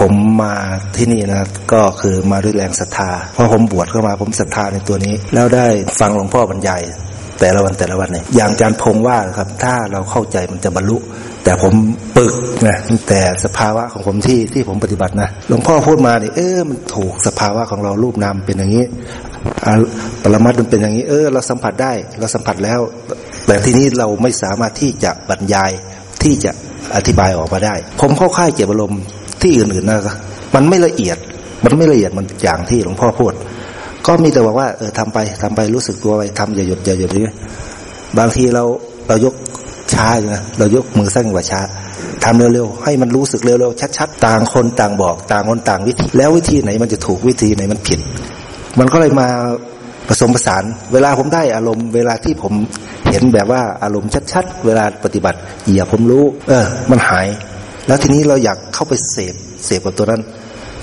ผมมาที่นี่นะก็คือมาด้วยแรงศรัทธาเพราะผมบวชเข้ามาผมศรัทธาในตัวนี้ แล้วได้ฟังหลวงพ่อบรรยายแต่ละวันแต่ละวันเนี่ยอย่างอาจารย์พงว่าครับ ถ้าเราเข้าใจมันจะบรรลุ แต่ผมปึกนะแต่สภาวะของผมที่ที่ผมปฏิบัตินะหลวงพ่อพูดมาเนี่ยเออมันถูกสภาวะของเรารูปนามเป็นอย่างนี้อ่าปรมัตมันเป็นอย่างนี้ เออ เราสัมผัสได้เราสัมผัสแล้ว แต่ที่นี้เราไม่สามารถที่จะบรรยายที่จะอธิบายออกมาได้ ผมเข้าค่ายเก็บอารมณ์ ที่อื่นๆนะครับมันไม่ละเอียด มันไม่ละเอียดมันอย่างที่หลวงพ่อพูด ก็มีแต่บอกว่าเออทำไปทำไปรู้สึกตัวไปทำอย่าหยุดอย่าหยุดนี้บางทีเราเรายกช้าอยู่นะเรายกมือสั้นกว่าช้าทำเร็วๆให้มันรู้สึกเร็วๆชัดๆ ต่างคนต่างบอก ต่างคนต่างวิธี แล้ววิธีไหนมันจะถูกวิธีไหนมันผิด มันก็เลยมาผสมผสาน เวลาผมได้อารมณ์เวลาที่ผมเห็นแบบว่าอารมณ์ชัดๆ เวลาปฏิบัติอย่าผมรู้ เออ มันหาย แล้วทีนี้เราอยากเข้าไปเสพเสพกับตัวนั้น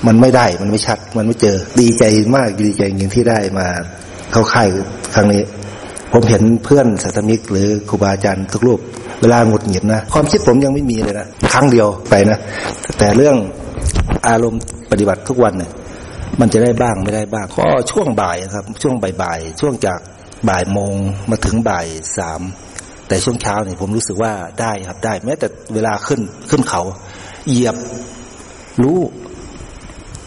มันไม่ได้มันไม่ชัด มันไม่เจอ ดีใจมากดีใจอย่างที่ได้มาเข้าค่ายครั้งนี้ ผมเห็นเพื่อนสัตมิก หรือครูบาอาจารย์ทุกรูปเวลาหงุดหงิดนะ ความคิดผมยังไม่มีเลยนะครั้งเดียวไปนะ แต่เรื่องอารมณ์ปฏิบัติทุกวันเนี่ยมันจะได้บ้างไม่ได้บ้าง ก็ช่วงบ่ายครับ ช่วงบ่ายๆช่วงจากบ่ายโมงมาถึงบ่ายสาม แต่ช่วงเช้าเนี่ยผมรู้สึกว่าได้ครับได้ แม้แต่เวลาขึ้นขึ้นเขา เหยียบรู้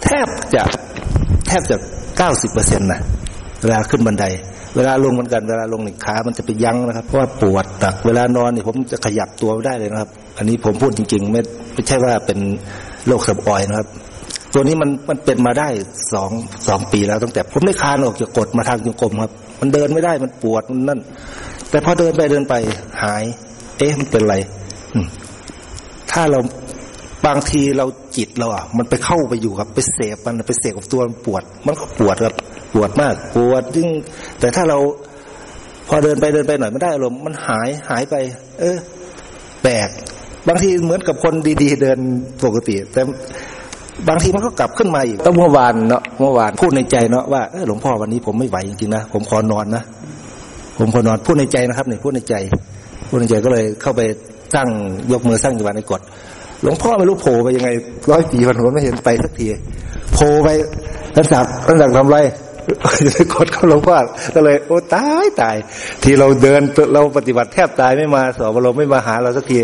แทบจะแทบจะเก้าสิบเปอร์เซ็นต์นะเวลาขึ้นบันได เวลาลงเหมือนกันเวลาลงหนึ่งขา มันจะไปยั้งนะครับเพราะว่าปวดหนักเวลานอนเนี่ยผมจะขยับตัวไม่ได้เลยนะครับ อันนี้ผมพูดจริง ๆ ไม่ไม่ใช่ว่าเป็นโรคสับออยนะครับ ตัวนี้มันมันเป็นมาได้สองสองปีแล้วตั้งแต่ผมได้คานออกจากกฎมาทางจงกรมครับ มันเดินไม่ได้มันปวดมันนั่น แต่พอเดินไปเดินไป หาย เอ๊ะมันเป็นไรอืมถ้าเราบางทีเราจิตเราอะ มันไปเข้าไปอยู่กับไปเสพมันไปเสพกับตัวมันปวด มันก็ปวดครับปวดมาก ปวดยิ่งแต่ถ้าเรา พอเดินไปเดินไปหน่อยไม่ได้อารมณ์มันหายหายไป เออแปลกบางทีเหมือนกับคนดี ๆ เดินปกติ แต่บางทีมันก็กลับขึ้นมาอีกต้องเมื่อวานเนาะเมื่อวานพูดในใจเนาะว่าเออหลวงพ่อวันนี้ผมไม่ไหวจริงๆนะผมขอนอนนะ ผมขอนอนพูดในใจนะครับเนี่ยพูดในใจพูดในใจก็เลยเข้าไปตั้งยกมือสร้างจังหวะในกฎหลวงพ่อไม่รู้โผล่ไปยังไงร้อยปีพันหนไม่เห็นไปสักทีโผล่ไปท่านศักดิ์ท่านศักทำไรกดเขาหลวงพ่อก็เลย โอ้ตายตาย ที่เราเดินเราปฏิบัติแทบตายไม่มาสอบเราไม่มาหาเราสักที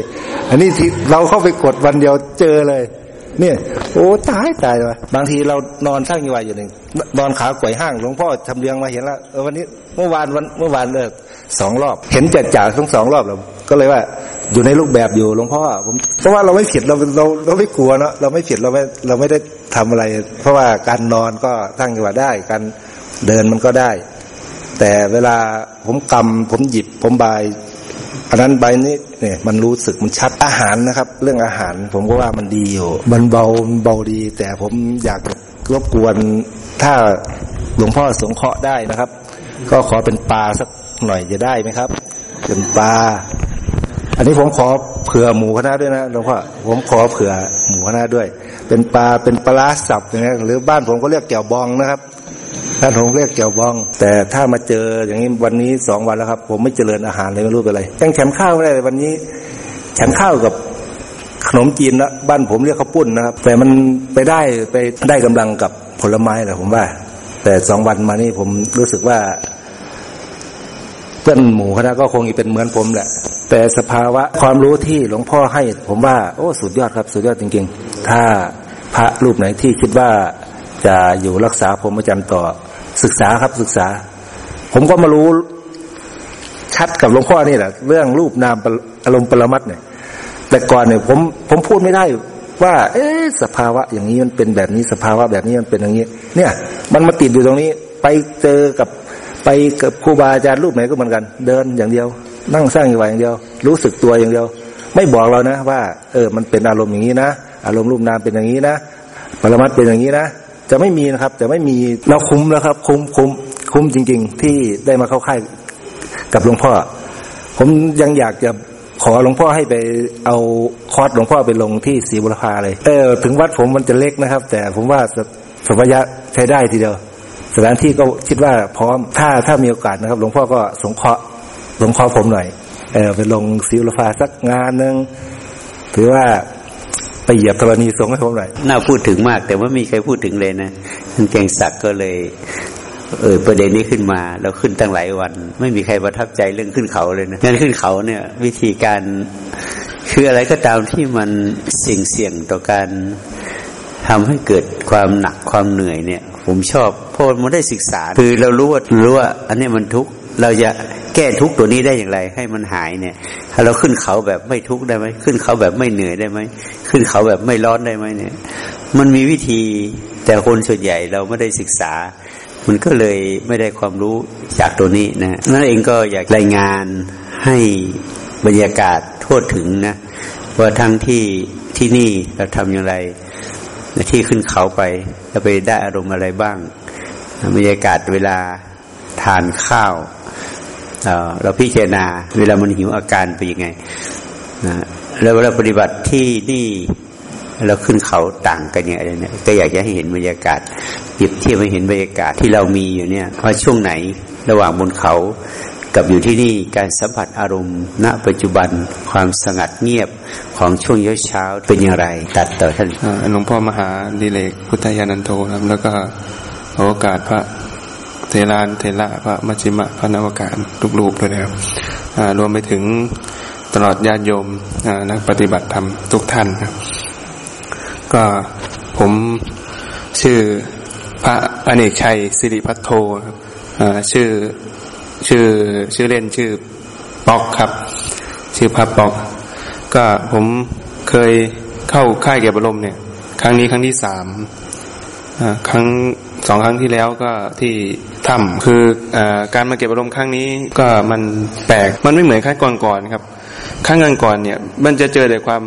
อันนี้ที่เราเข้าไปกดวันเดียวเจอเลย เนี่ย โอ้ตายตายเลยบางทีเรานอนสร้างยี่วายอยู่หนึ่งนอนขาไกวยห้างหลวงพ่อทำเรียงมาเห็นแล้วเออวันนี้เมื่อวานวันเมื่อวานเลยสองรอบ เห็นจัดจ่าทั้งสองรอบแล้วก็เลยว่าอยู่ในรูปแบบอยู่หลวงพ่อผมเพราะว่าเราไม่ผิดเราเราเราไม่กลัวเนาะเราไม่ผิดเราไม่เราไม่ได้ทำอะไร เพราะว่าการนอนก็ตั้งจังหวะได้การเดินมันก็ได้ แต่เวลาผมกำผมหยิบผมบาย อันนั้นใบนี้เนี่ยมันรู้สึกมันชัดอาหารนะครับ เรื่องอาหารผมก็ว่ามันดีอยู่ มันเบาเบาดี แต่ผมอยากรบกวนถ้าหลวงพ่อสงเคราะห์ได้นะครับ ก็ขอเป็นปลาสักหน่อยจะได้ไหมครับ เป็นปลาอันนี้ผมขอเผื่อหมูคณะด้วยนะหลวงพ่อผมขอเผื่อหมูคณะด้วย เป็นปลาเป็นปลาสับอย่างเงี้ยหรือบ้านผมก็เรียกแก้วบองนะครับ ท่านผมเรียกแก้วบอง แต่ถ้ามาเจออย่างนี้วันนี้สองวันแล้วครับ ผมไม่เจริญอาหารเลยไม่รู้เป็นอะไรยังฉันข้าวไม่ได้เลยวันนี้ ฉันข้าวกับขนมจีนนะบ้านผมเรียกข้าวปุ้นนะครับ แต่มันไปได้ไปได้กำลังกับผลไม้แหละผมว่า แต่สองวันมานี่ผมรู้สึกว่าเพื่อนหมูคณะก็คงจะเป็นเหมือนผมแหละ แต่สภาวะความรู้ที่หลวงพ่อให้ ผมว่า โอ้สุดยอดครับ สุดยอดจริง ๆ ถ้าพระรูปไหนที่คิดว่าจะอยู่รักษาผมประจำต่อ ศึกษาครับศึกษา ผมก็มารู้ชัดกับหลวงพ่อนี่แหละ เรื่องรูปนามอารมณ์ปรมัตเนี่ย แต่ก่อนเนี่ยผมผมพูดไม่ได้ว่า เอ๊ะสภาวะอย่างนี้มันเป็นแบบนี้สภาวะแบบนี้มันเป็นอย่างนี้ เนี่ย มันมาติดอยู่ตรงนี้ ไปเจอกับไปกับครูบาอาจารย์รูปไหนก็เหมือนกัน เดินอย่างเดียว นั่งสร้างอยู่อย่างเดียว รู้สึกตัวอย่างเดียว ไม่บอกเรานะ ว่า เออ มันเป็นอารมณ์อย่างนี้นะอารมณ์รูปนามเป็นอย่างนี้นะปรมัตเป็นอย่างนี้นะ จะไม่มีนะครับจะไม่มีเราคุ้มแล้วครับ คุ้มคุ้มคุ้มจริง ๆ ที่ได้มาเข้าค่ายกับหลวงพ่อ ผมยังอยากจะขอหลวงพ่อให้ไปเอาคอร์สหลวงพ่อไปลงที่ศรีบุรพาเลยเออถึงวัดผมมันจะเล็กนะครับ แต่ผมว่าสมัยะใช้ได้ทีเดียว สถานที่ก็คิดว่าพร้อมถ้าถ้ามีโอกาสนะครับ หลวงพ่อก็สงเคราะห์สงเคราะห์ผมหน่อยเออไปลงศรีบุรพาสักงานหนึ่งถือว่า ไปเหยียบธรณีสงให้ผมหน่อยน่าพูดถึงมาก แต่ว่ามีใครพูดถึงเลยนะท่านเกียงศักดิ์ก็เลย เออประเด็นนี้ขึ้นมา แล้วขึ้นตั้งหลายวัน ไม่มีใครประทับใจเรื่องขึ้นเขาเลยนะงั้นขึ้นเขาเนี่ย วิธีการคืออะไรก็ตามที่มันเสี่ยงเสี่ยงต่อการทำให้เกิดความหนักความเหนื่อยเนี่ย ผมชอบเพราะมันได้ศึกษา คือเรารู้ว่ารู้ว่า อันนี้มันทุกข์ เราจะแก้ทุกตัวนี้ได้อย่างไร ให้มันหายเนี่ย ถ้าเราขึ้นเขาแบบไม่ทุกได้ไหมขึ้นเขาแบบไม่เหนื่อยได้ไหมขึ้นเขาแบบไม่ร้อนได้ไหมเนี่ย มันมีวิธีแต่คนส่วนใหญ่เราไม่ได้ศึกษา มันก็เลยไม่ได้ความรู้จากตัวนี้นะนั่นเองก็อยากรายงานให้บรรยากาศทั่วถึงนะว่าทั้งที่ที่นี่เราทำอย่างไรที่ขึ้นเขาไปจะไปได้อารมณ์อะไรบ้างบรรยากาศเวลาทานข้าว เราพิจารณา เวลามันหิวอาการเป็นยังไงนะแล้วเวลาปฏิบัติที่นี่เราขึ้นเขาต่างกันอย่างไรเนี่ยก็อยากจะให้เห็นบรรยากาศเปรียบเทียบให้เห็นบรรยากาศที่เรามีอยู่เนี่ยว่าช่วงไหนระหว่างบนเขากับอยู่ที่นี่การสัมผัสอารมณ์ ณ ปัจจุบันความสงัดเงียบของช่วงเเช้าเป็นอย่างไร ตัดต่อท่านหลวงพ่อมหาดิเลกพุทธยานันโทครับแล้วก็โอกาสพระ เทรานเทระพระมัชิมะพระนวการทุกรูปด้วยนะครับรวมไปถึงตลอดญาติโยมนักปฏิบัติธรรมทุกท่านครับก็ผมชื่อพระอเนกชัยสิริพัทโทชื่อชื่อชื่อเล่นชื่อปอกครับ ชื่อพระปอก ก็ผมเคยเข้าค่ายเก็บอารมณ์เนี่ย ครั้งนี้ครั้งที่สามครั้ง สองครั้งที่แล้วก็ที่ถ้ำคืออการมาเก็บอารมณ์ครั้งนี้ก็มันแปลกมันไม่เหมือนครั้งก่อนๆครับครั้งก่อนๆเนี่ย มันจะเจอแต่ความ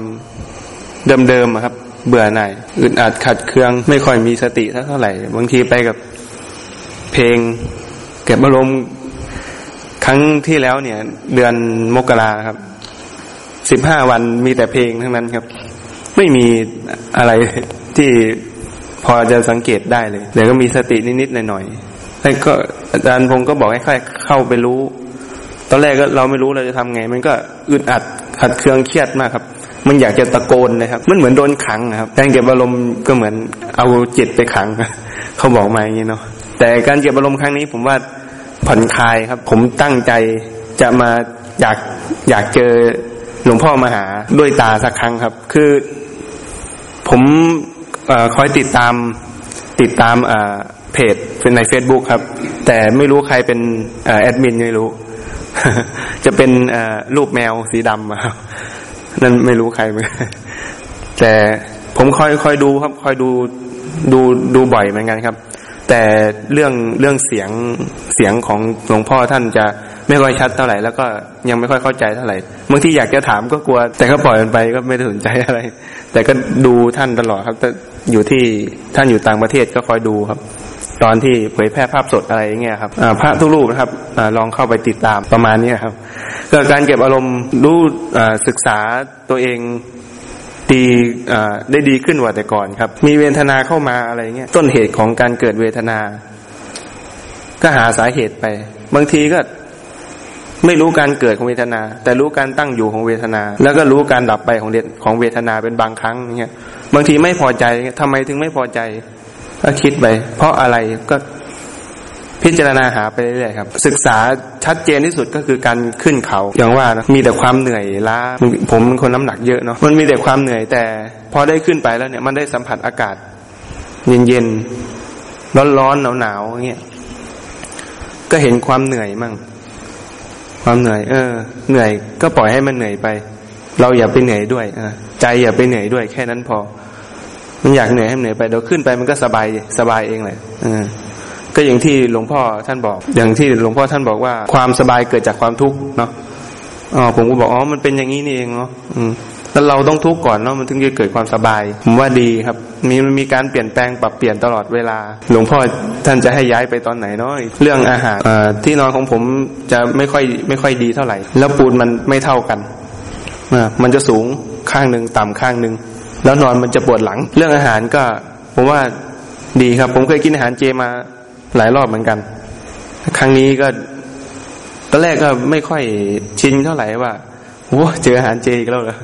เดิมๆครับ เบื่อหน่ายอึดอัดขัดเคือง ไม่ค่อยมีสติเท่าไหร่ บางทีไปกับเพลง เก็บอารมณ์ครั้งที่แล้วเนี่ย เดือนมกราครับสิบห้าวันมีแต่เพลงทั้งนั้นครับ ไม่มีอะไรที่ พอจะสังเกตได้เลยเดี๋ยวก็มีสตินิดๆหน่อยๆแล้วก็อาจารย์พงศ์ก็บอกให้ค่อยเข้าไปรู้ ตอนแรกก็เราไม่รู้เราจะทำไง มันก็อึดอัดขัดเคืองเครียดมากครับ มันอยากจะตะโกนเลยครับ มันเหมือนโดนขังนะครับการเก็บอารมณ์ก็เหมือนเอาจิตไปขัง เขาบอกมาอย่างนี้เนาะแต่การเก็บอารมณ์ครั้งนี้ผมว่าผ่อนคลายครับ ผมตั้งใจจะมาอยากอยากเจอหลวงพ่อมาหาด้วยตาสักครั้งครับ คือ ผม คอยติดตามติดตามเพจเป็นในเฟซบุ๊กครับ แต่ไม่รู้ใครเป็นแอดมินไม่รู้ จะเป็นรูปแมวสีดำครับนั่นไม่รู้ใครเหมือนแต่ผมคอยคอยดูครับคอยดูดูดูบ่อยเหมือนกันครับ แต่เรื่องเรื่องเสียงเสียงของหลวงพ่อท่านจะไม่ค่อยชัดเท่าไหร่แล้วก็ยังไม่ค่อยเข้าใจเท่าไหร่บางทีอยากจะถามก็กลัว แต่ก็ปล่อยมันไปก็ไม่ได้สนใจอะไร แต่ก็ดูท่านตลอดครับแต่ อยู่ที่ท่านอยู่ต่างประเทศก็คอยดูครับ ตอนที่เผยแพร่ภาพสดอะไรอย่างเงี้ยครับพระทุกรูปนะครับอลองเข้าไปติดตามประมาณนี้ครับก็การเก็บอารมณ์รู้ศึกษาตัวเองดีได้ดีขึ้นกว่าแต่ก่อนครับ มีเวทนาเข้ามาอะไรเงี้ยต้นเหตุของการเกิดเวทนา ก็หาสาเหตุไป บางทีก็ ไม่รู้การเกิดของเวทนา แต่รู้การตั้งอยู่ของเวทนา แล้วก็รู้การดับไปของเดของเวทนาเป็นบางครั้งเงี้ยบางทีไม่พอใจทำไมถึงไม่พอใจก็คิดไป เพราะอะไรก็พิจารณาหาไปเรื่อยๆครับ ศึกษาชัดเจนที่สุดก็คือการขึ้นเขา อย่างว่านะมีแต่ความเหนื่อยล้าผมเป็นคนน้ำหนักเยอะเนาะมันมีแต่ความเหนื่อยแต่ พอได้ขึ้นไปแล้วเนี่ยมันได้สัมผัสอากาศ เย็นๆร้อนๆหนาวๆอย่างเงี้ยก็เห็นความเหนื่อยมั่ง ความเหนื่อย เออ เหนื่อยก็ปล่อยให้มันเหนื่อยไป เราอย่าไปเหนื่อยด้วยอใจอย่าไปเหนื่อยด้วย แค่นั้นพอ มันอยากเหนื่อยให้เหนื่อยไปเดี๋ยวขึ้นไปมันก็สบายสบายเองแหละก็อย่างที่หลวงพ่อท่านบอก อย่างที่หลวงพ่อท่านบอกว่า ความสบายเกิดจากความทุกข์เนาะอ๋อผมก็บอกอ๋อมันเป็นอย่างนี้นี่เองเนาะ แล้วเราต้องทุกข์ก่อนเนาะมันถึงจะเกิดความสบาย ผมว่าดีครับ มีมันมีการเปลี่ยนแปลงปรับเปลี่ยนตลอดเวลา หลวงพ่อท่านจะให้ย้ายไปตอนไหนเนาะเรื่องอาหารที่นอนของผมจะไม่ค่อยไม่ค่อยดีเท่าไหร่ แล้วปูนมันไม่เท่ากันมันจะสูงข้างหนึ่งต่ำข้างหนึ่งแล้วนอนมันจะปวดหลัง เรื่องอาหารก็ผมว่าดีครับ ผมเคยกินอาหารเจมาหลายรอบเหมือนกัน ครั้งนี้ก็ตอนแรกก็ไม่ค่อยชินเท่าไหร่ว่า โอ้เจออาหารเจอีกแล้วเหรอ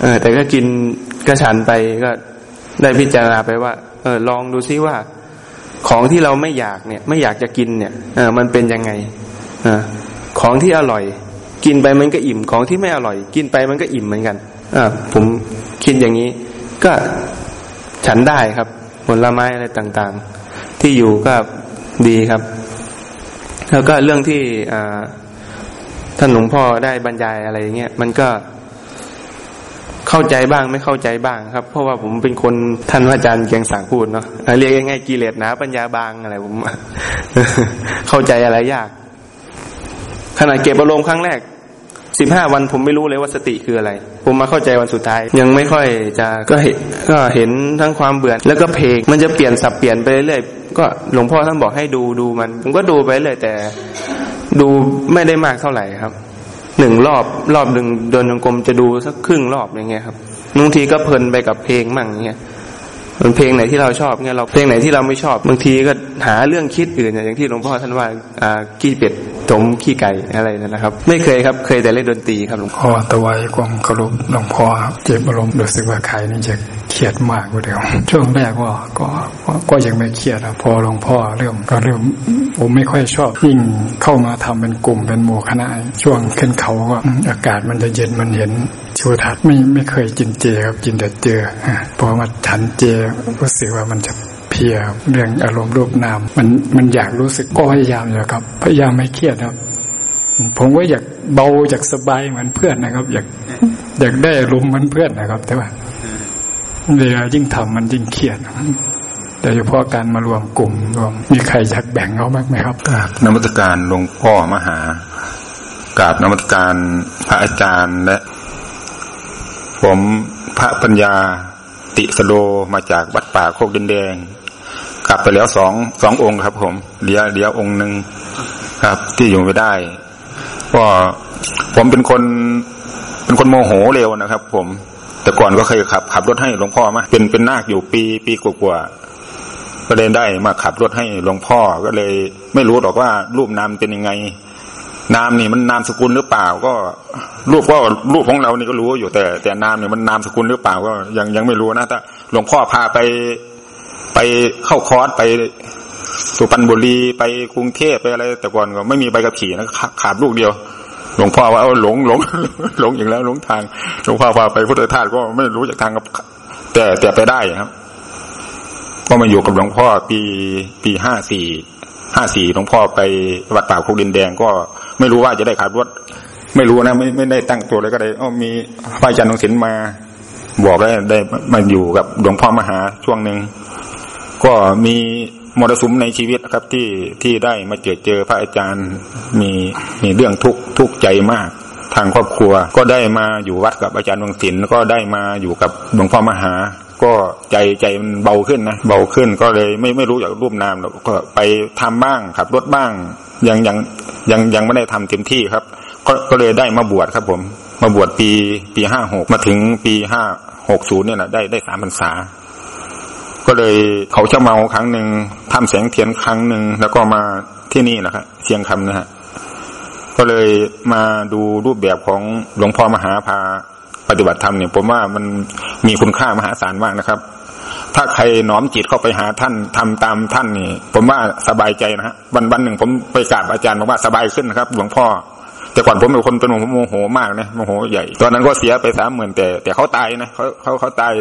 เออ แต่ก็กินก็ฉันไปก็ได้พิจารณาไปว่า เออ ลองดูซิว่า ของที่เราไม่อยากเนี่ย ไม่อยากจะกินเนี่ย เออ มันเป็นยังไงอของที่อร่อย กินไปมันก็อิ่มของที่ไม่อร่อย กินไปมันก็อิ่มเหมือนกันอ่าผมคิดอย่างนี้ ก็ฉันได้ครับผลไม้อะไรต่าง ๆ ที่อยู่ก็ดีครับ แล้วก็เรื่องที่อ่า ท่านหลวงพ่อได้บรรยายอะไรเงี้ยมันก็เข้าใจบ้างไม่เข้าใจบ้างครับ เพราะว่าผมเป็นคนท่านอาจารย์เกียงสังพูดเนาะเรียกง่ายๆกิเลสหนาปัญญาบางอะไรผม เข้าใจอะไรยาก ขณะเก็บอารมณ์ครั้งแรกสิบห้าวันผมไม่รู้เลยว่าสติคืออะไร ผมมาเข้าใจวันสุดท้าย ยังไม่ค่อยจะก็เห็นก็เห็นทั้งความเบื่อแล้วก็เพลงมันจะเปลี่ยนสับเปลี่ยนไปเรื่อยก็หลวงพ่อท่านบอกให้ดูดูมัน ผมก็ดูไปเลยแต่ ดูไม่ได้มากเท่าไหร่ครับหนึ่งรอบรอบหนึ่งเดินจงกรมจะดูสักครึ่งรอบอย่างเงี้ยครับบางทีก็เพลินไปกับเพลงมั่งอย่างเงี้ยมันเพลงไหนที่เราชอบเงี้ยเราเพลงไหนที่เราไม่ชอบบางทีก็หาเรื่องคิดอื่นอย่างที่หลวงพ่อท่านว่าอ่าขี้เป็ดถมขี้ไก่อะไรนะครับ ไม่เคยครับเคยแต่เล่นดนตรีครับหลวงพ่อตะไวความเคารพหลวงพ่อเจ็บอารมณ์รู้สึกว่าใครนี่จะ เครียดมากกว่าเดิมช่วงแรกว่าก็ก็ยังไม่เครียดพอหลวงพ่อเริ่มก็เริ่มผมไม่ค่อยชอบยิ่งเข้ามาทำเป็นกลุ่มเป็นหมู่คณะช่วงขึ้นเขาก็อากาศมันจะเย็นมันเห็นชูทัศน์ไม่ไม่เคยกินเจครับกินแต่เจอพอมาฉันเจรู้สึกว่ามันจะเพียเรื่องอารมณ์รูปนามมันมันอยากรู้สึกก็พยายามอยู่ครับ พยายามไม่เครียดครับ ผมว่าอยากเบาอยากสบายเหมือนเพื่อนนะครับ อยากอยากได้อารมณ์เหมือนเพื่อนนะครับ แต่ว่า เวลายิ่งทำมันยิ่งเครียดโดยเฉพาะการมารวมกลุ่มรวมมีใครอยากแบ่งเขาบ้างไหมครับกราบนมัตการหลวงพ่อมหากราบนมัตการพระอาจารย์และ ผมพระปัญญาติสโลมาจากวัดป่าโคกดินแดงกลับไปแล้วสองสององค์ครับ ผมเดียเดียวองค์หนึ่งครับ ที่อยู่ไม่ได้ก็ผมเป็นคน เป็นคนโมโหเร็วนะครับ ผม แต่ก่อนก็เคยขับ ขับรถให้หลวงพ่อมาเป็นเป็นนาคอยู่ปีปีกว่าก็เลยได้มาขับรถให้หลวงพ่อก็เลย ไม่รู้หรอกว่ารูปนามเป็นยังไง นามนี่มันนามสกุลหรือเปล่า ก็ รูปก็รูปของเรานี่ก็รู้อยู่แต่ แต่นามเนี่ยมันนามสกุลหรือเปล่าก็ยังยังไม่รู้นะแต่หลวงพ่อพาไปไปเข้าคอร์สไปสุพรรณบุรีไปกรุงเทพไปอะไร แต่ก่อนก็ไม่มีใบขับขี่นะขาดลูกเดียว หลวงพ่อว่าเอาหลงหลงหลงอย่างแล้วหลงทางหลวงพ่อพาไปพุทธทาสก็ไม่รู้จากทางกับแต่แต่ไปได้ครับ ก็มาอยู่กับหลวงพ่อปีปีห้าสี่ห้าสี่หลวงพ่อไปวัดป่าคุกดินแดงก็ไม่รู้ว่าจะได้ขับรถไม่รู้นะไม่ไม่ได้ตั้งตัวเลยก็ได้อ๋อมีพระอาจารย์หลวงศิลมา บอกได้ได้มาอยู่กับหลวงพ่อมหาช่วงหนึ่งก็มี มรสุมในชีวิตครับที่ที่ได้มาเจอเจอพระอาจารย์มีมีเรื่องทุกทุกใจมาก ทางครอบครัว ก็ได้มาอยู่วัดกับอาจารย์ดวงศิลป์ก็ได้มาอยู่กับหลวงพ่อมหา ก็ใจใจมันเบาขึ้นนะเบาขึ้นก็เลยไม่ไม่รู้จากรูปนามก็ไปทำบ้างขับรถบ้างยังยังยังยังไม่ได้ทำเต็มที่ครับ ก็ก็เลยได้มาบวชครับผม มาบวชปีปีห้าหกมาถึงปีห้าหกศูนย์เนี่ยนะได้ได้สามพรรษา ก็เลยเขาเจ้าเมาครั้งหนึ่งทำแสงเทียนครั้งหนึ่งแล้วก็มาที่นี่นะครับเชียงคำนะฮะก็เลยมาดูรูปแบบของหลวงพ่อมหาพาปฏิบัติธรรมเนี่ยผมว่ามันมีคุณค่ามหาศาลมากนะครับ ถ้าใครน้อมจิตเข้าไปหาท่านทำตามท่านนี่ ผมว่าสบายใจนะฮะวันวันหนึ่งผมไปกราบอาจารย์บอกว่าสบายขึ้นนะครับ หลวงพ่อ แต่ก่อนผมเป็นคนเป็นโมโหมากนะโมโหใหญ่ ตอนนั้นก็เสียไปสามหมื่นแต่ แต่เขาตายนะเขาเขาเขาตาย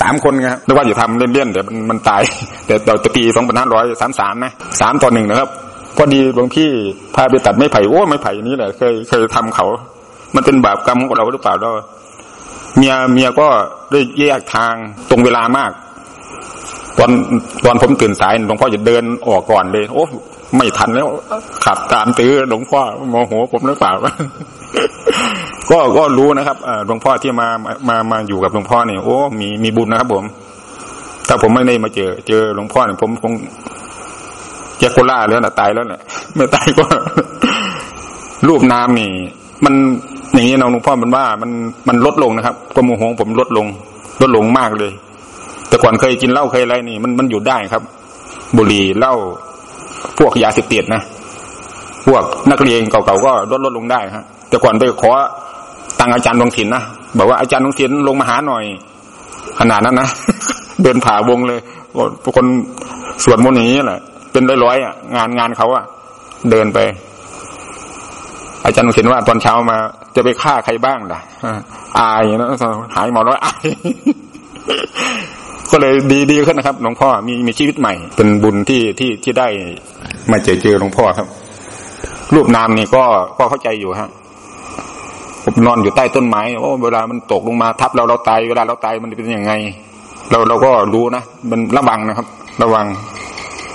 สามคนครับไม่ว่าจะทำเล่นๆแต่มันมันตาย แต่แต่ปีสองพันห้าร้อยสามสามนะสามต่อหนึ่งนะครับพอดีหลวงพี่พาไปตัดไม้ไผ่โอ้ไม้ไผ่นี้แหละเคยเคยทำเขา มันเป็นบาปกรรมของเราหรือเปล่าเราเมียเมียก็ได้แยกทางตรงเวลามาก ตอนตอนผมตื่นสายหลวงพ่อจะเดินออกก่อนเลย โอ้ ไม่ทันแล้วขับตามตื้อหลวงพ่อโมโหผมหรือเปล่า ก็ก็รู้นะครับหลวงพ่อที่มามามาอยู่กับหลวงพ่อเนี่ยโอ้มีมีบุญนะครับ ผม ถ้าผมไม่ได้มาเจอ เจอหลวงพ่อเนี่ยผมคงแกโคล่าแล้วนะตายแล้วนี่ยไม่ตายก็ รูปน้ำนี่ มันอย่างนี้น้องหลวงพ่อมันว่า มันมันลดลงนะครับความโมโหผมลดลง ลดลงมากเลย แต่ก่อนเคยกินเหล้าเคยอะไรนี่ มันมันหยุดได้ครับ บุหรี่เหล้า พวกยาเสพติดนะพวกนักเรียนเก่าๆก็ลดลดลงได้ฮะ แต่ก่อนไปขอตังอาจารย์ดวงศิลป์นะบอกว่าอาจารย์ดวงศิลป์ลงมาหาหน่อย ขนาดนั้นนะเดินผ่าวงเลยคนสวดมนต์อย่างนี้แหละเป็นร้อยๆอะ งานงานเขาอะ เดินไป อาจารย์เห็นว่าตอนเช้ามาจะไปฆ่าใครบ้างล่ะอายนะหายหมอร้อยอาย ก็เลยดีดีขึ้นนะครับ หลวงพ่อมีมีชีวิตใหม่ เป็นบุญที่ที่ที่ได้มาเจอเจอหลวงพ่อครับ รูปนามนี่ก็ก็เข้าใจอยู่ฮะผมนอนอยู่ใต้ต้นไม้โอ้เวลามันตกลงมาทับเราเราตายเวลาเราตายมันเป็นยังไง เราเราก็รู้นะมันระวังนะครับ ระวัง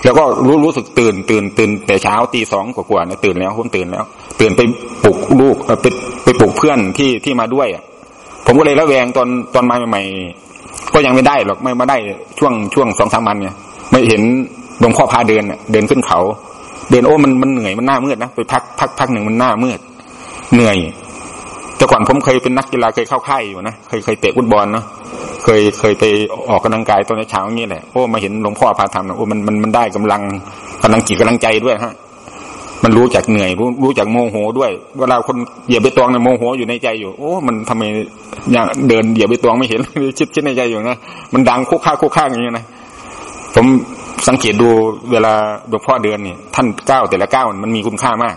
แล้วก็รู้รู้สึกตื่น ตื่นตื่นแต่เช้าตีสองกว่าๆเนี่ยตื่นแล้วผมตื่นแล้ว ตื่นไปปลุกลูกไปไปปลุกเพื่อนที่ที่มาด้วยอะผมก็เลยระแวงตอนตอนมาใหม่ ก็ยังไม่ได้หรอกไม่มาได้ช่วงช่วงสองสามวันเนี่ยไม่เห็นหลวงพ่อพาเดินเดินขึ้นเขา เดินโอ้มันมันเหนื่อยมันหน้ามืดนะไปพักพักพักหนึ่งมันหน้ามืดเหนื่อย แต่ก่อนผมเคยเป็นนักกีฬาเคยเข้าค่ายอยู่นะเคยเคยเตะฟุตบอลเนาะเคยเคยไปออกกำลังกายตอนเช้าอย่างนี้แหละโอ้มาเห็นหลวงพ่อพาทำนะโอ้มันมันมันได้กำลังกำลังจิตกำลังใจด้วยฮะ มันรู้จักเหนื่อยรู้รู้จักโมโหด้วย เวลาคนเหยียบไปตองเนี่ยโมโหอยู่ในใจอยู่ โอ้ มันทำไมอย่างเดินเหยียบไปตองไม่เห็นคิดคิดในใจอยู่นะมันดังคุกค่าคุกค่าอย่างนี้นะผมสังเกตดูเวลาหลวงพ่อเดินเนี่ยท่านก้าวแต่ละก้าวมันมีคุณค่ามาก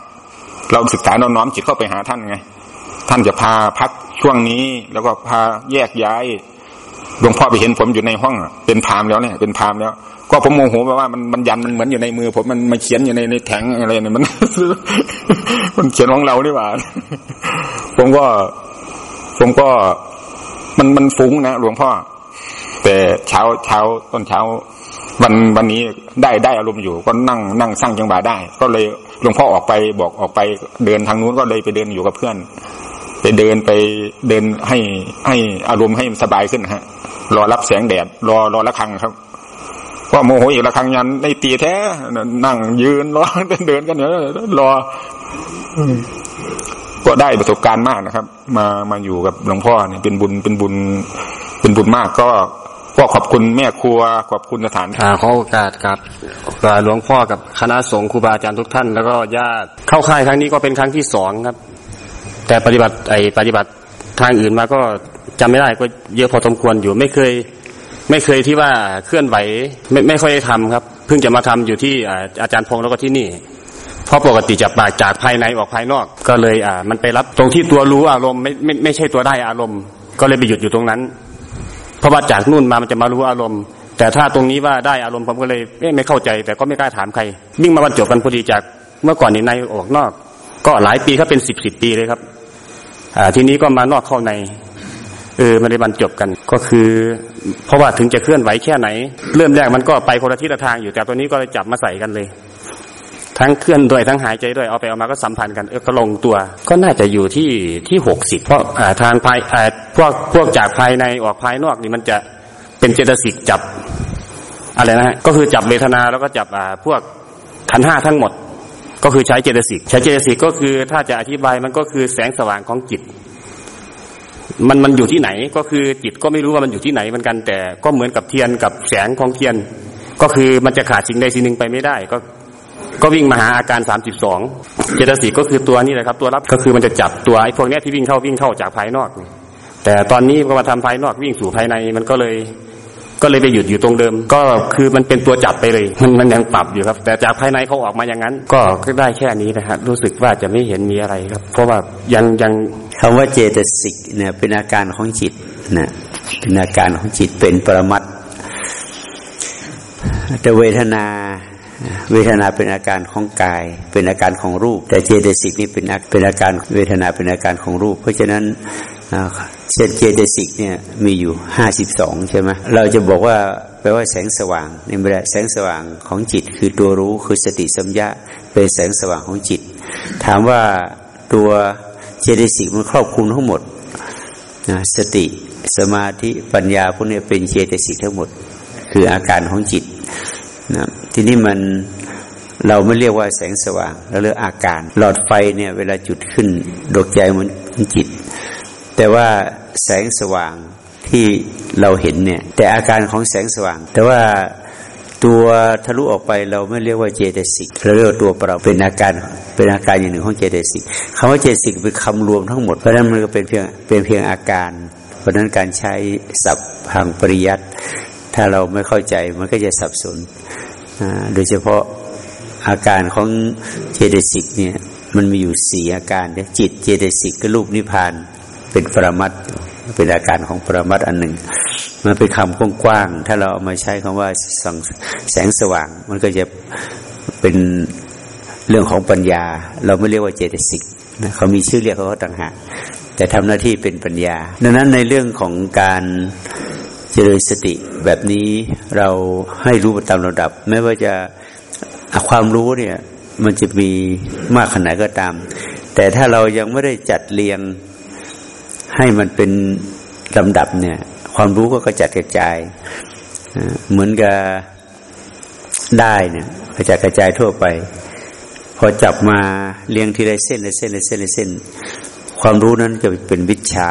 เราศึกษาน้อมจิตเข้าไปหาท่านไง ท่านจะพาพักช่วงนี้ แล้วก็พาแยกย้าย หลวงพ่อไปเห็นผมอยู่ในห้องเป็นพามแล้วเนี่ย เป็นพามแล้ว ก็ผมโมโหแปว่ามันมันยันมันเหมือนอยู่ในมือ ผมมันมาเขียนอยู่ในในแถงอะไรเนี่ยมัน มันเขียนของเราดีกว่า ผมก็ ผมก็มันมันฟุ้งนะหลวงพ่อ แต่เช้าเช้าตอนเช้า วันวันนี้ได้ได้อารมณ์อยู่ ก็นั่งนั่งสร้างจังหวะได้ ก็เลยหลวงพ่อออกไปบอกออกไปเดินทางนู้นก็เลยไปเดินอยู่กับเพื่อนไปเดินไปเดินให้ให้อารมณ์ให้สบายขึ้นฮะ รอรับแสงแดด รอรอละครังครับ ว่าโมโหอีกละครังยันในตีแท้นั่งยืนรอเดินกันเนี่ยรอก็ได้ประสบการณ์มากนะครับ มามาอยู่กับหลวงพ่อเนี่ยเป็นบุญเป็นบุญ เป็นบุญมากก็ก็ขอบคุณแม่ครัวขอบคุณสถานอ่าขอโอกาสครับหลวงพ่อกับคณะสงฆ์ครูบาอาจารย์ทุกท่าน แล้วก็ญาติเข้าค่ายครั้งนี้ก็เป็นครั้งที่สองครับ แต่ปฏิบัติไอปฏิบัติทางอื่นมาก็ จำไม่ได้ก็เยอะพอสมควรอยู่ไม่เคย ไม่เคยที่ว่าเคลื่อนไหวไม่ไม่ค่อยได้ทำครับ เพิ่งจะมาทำอยู่ที่อาจารย์พงศ์แล้วก็ที่นี่ เพราะปกติจะปากจากภายในออกภายนอก ก็เลยอ่ามันไปรับตรงที่ตัวรู้อารมณ์ไม่ไม่ไม่ใช่ตัวได้อารมณ์ ก็เลยไปหยุดอยู่ตรงนั้น เพราะว่าจากนู่นมามันจะมารู้อารมณ์แต่ถ้าตรงนี้ว่าได้อารมณ์ผมก็เลยไม่เข้าใจ แต่ก็ไม่กล้าถามใครวิ่งมาบรรจบกันพอดีจากเมื่อก่อนในในออกนอก ก็หลายปีครับเป็นสิบสิบปีเลยครับ อ่าทีนี้ก็มานอกเข้าใน เออไมาได้บรรจบกันก็คือ เพราะว่าถึงจะเคลื่อนไหวแค่ไหน เริ่มแรกมันก็ไปคนละทิศทางอยู่แต่ตัวนี้ก็เลยจับมาใส่กันเลย ทั้งเคลื่อนด้วยทั้งหายใจด้วยเอาไปเอามาก็สัมพันธ์กันเออก็ลงตัว ก็น่าจะอยู่ที่ที่หกสิบเพราะอ่าทางภายอ่าพวกพวกจากภายในออกภายนอกนี่มันจะเป็นเจตสิกจับอะไรนะฮะก็คือจับเวทนาแล้วก็จับอ่าพวกขันห้าทั้งหมด ก็คือใช้เจตสิกใช้เจตสิกก็คือถ้าจะอธิบายมันก็คือแสงสว่างของจิต มันมันอยู่ที่ไหนก็คือจิตก็ไม่รู้ว่ามันอยู่ที่ไหนเหมือนกัน แต่ก็เหมือนกับเทียนกับแสงของเทียน ก็คือมันจะขาดสิ่งใดสิ่งหนึ่งไปไม่ได้ก็ก็วิ่งมาหาอาการสามสิบสองเจตสิกก็คือตัวนี้แหละครับ ตัวรับก็คือมันจะจับตัวไอ้พวกนี้ที่วิ่งเข้าวิ่งเข้าจากภายนอก แต่ตอนนี้ก็มาทำภายนอกวิ่งสู่ภายในมันก็เลย ก็เลยไปหยุดอยู่ตรงเดิม ก็คือมันเป็นตัวจับไปเลย มันมันยังปรับอยู่ครับ แต่จากภายในเขาออกมาอย่างนั้น ก็ได้แค่นี้นะฮะรู้สึกว่าจะไม่เห็นมีอะไรครับ เพราะว่ายังยัง คำว่าเจตสิกเนี่ยเป็นอาการของจิตนะเป็นอาการของจิตเป็นปรมัตแต่เวทนา เวทนาเป็นอาการของกาย เป็นอาการของรูป แต่เจตสิกนี่เป็นเป็นอาการเวทนาเป็นอาการของรูป เพราะฉะนั้นเซนเจตสิกเนี่ยมีอยู่ห้าสิบสองใช่ไหมเราจะบอกว่าแปลว่าแสงสว่างนี่ไม่ได้แสงสว่างของจิต คือตัวรู้คือสติสัมยาเป็นแสงสว่างของจิต ถามว่าตัว เจตสิกมันครอบคลุมทั้งหมดสติสมาธิปัญญาพวกนี้เป็นเจตสิกทั้งหมด คืออาการของจิตนะทีนี้มันเราไม่เรียกว่าแสงสว่างเราเรียกอาการ หลอดไฟเนี่ยเวลาจุดขึ้นดวงใจมันจิต แต่ว่าแสงสว่างที่เราเห็นเนี่ย แต่อาการของแสงสว่าง แต่ว่า ตัวทะลุออกไปเราไม่เรียกว่าเจตสิกเราเรียกว่าตัวเราเป็นอาการเป็นอาการอย่างหนึ่งของเจตสิกคำว่าเจตสิกเป็นคำรวมทั้งหมดเพราะนั้นมันก็เป็นเพียงเป็นเพียงอาการ เพราะนั้นการใช้ศัพท์ทางปริยัติถ้าเราไม่เข้าใจมันก็จะสับสนโดยเฉพาะอาการของเจตสิกเนี่ยมันมีอยู่สี่อาการจิตเจตสิกก็รูปนิพพานเป็นปรมัต เป็นอาการของปรมัตอันหนึ่ง มันเป็นคำกว้างๆถ้าเราเอามาใช้คำว่าแสงสว่าง มันก็จะเป็นเรื่องของปัญญา เราไม่เรียกว่าเจตสิกนะเขามีชื่อเรียกเขาต่างหากแต่ทำหน้าที่เป็นปัญญา ดังนั้นในเรื่องของการเจริญสติแบบนี้เราให้รู้ตามระดับ ไม่ว่าจะความรู้เนี่ยมันจะมีมากขนาดก็ตาม แต่ถ้าเรายังไม่ได้จัดเรียง ให้มันเป็นลำดับเนี่ย ความรู้ก็กระจัดกระจายเหมือนกับได้เนี่ยกระจัดกระจายทั่วไป พอจับมาเรียงทีละเส้นละเส้นละเส้นละเส้น ความรู้นั้นจะเป็นวิชา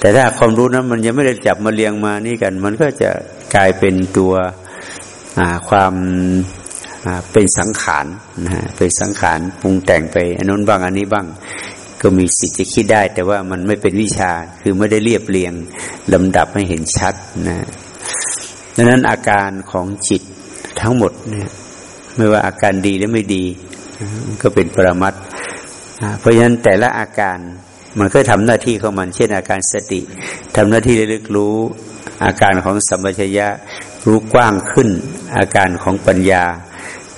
แต่ถ้าความรู้นั้น มันยังไม่ได้จับมาเรียงมานี่กัน มันก็จะกลายเป็นตัวความเป็นสังขารนะเป็นสังขารปรุงแต่งไปอันนู้นบ้างอันนี้บ้าง ก็มีสิทธิ์จะคิดได้ แต่ว่ามันไม่เป็นวิชาคือไม่ได้เรียบเรียงลำดับให้เห็นชัดนะดังนั้นอาการของจิตทั้งหมดเนี่ยไม่ว่าอาการดีหรือไม่ดี ก็เป็นปรมัตเพราะฉะนั้นแต่ละอาการมันก็ทำหน้าที่ของมัน เช่นอาการสติทำหน้าที่ระลึกรู้ อาการของสัมปชัญญะรู้กว้างขึ้น อาการของปัญญา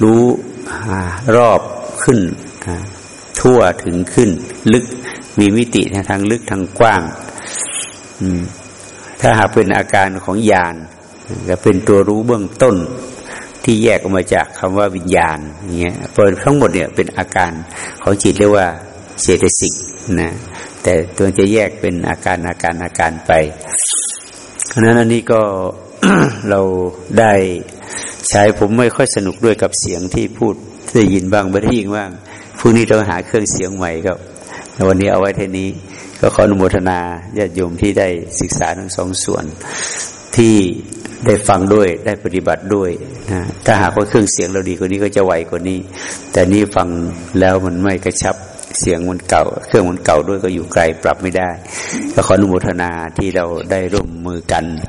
รู้รอบขึ้น ทั่วถึงขึ้น ลึกมีมิติทางลึกทางกว้างถ้าหากเป็นอาการของญาณก็เป็นตัวรู้เบื้องต้นที่แยกออกมาจากคำว่าวิญญาณอย่างเงี้ยเปิดทั้งหมดเนี่ยเป็นอาการของจิตเรียกว่าเจตสิกนะแต่ตัวจะแยกเป็นอาการอาการอาการไปเพราะนั้นอันนี้ก็เราได้ใช้ผมไม่ค่อยสนุกด้วยกับเสียงที่พูดได้ยินบ้างไม่ได้ยินบ้าง พรุ่งนี้ต้องหาเครื่องเสียงใหม่ครับวันนี้เอาไว้เท่นี้ ก็ขออนุโมทนาญาติโยมที่ได้ศึกษาทั้งสองส่วน ที่ได้ฟังด้วยได้ปฏิบัติด้วยนะถ้าหากว่าเครื่องเสียงเราดีกว่านี้ก็จะไวกว่านี้ แต่นี่ฟังแล้วมันไม่กระชับเสียงมันเก่า เครื่องมันเก่าด้วยก็อยู่ไกลปรับไม่ได้ ก็ขออนุโมทนาที่เราได้ร่วมมือกัน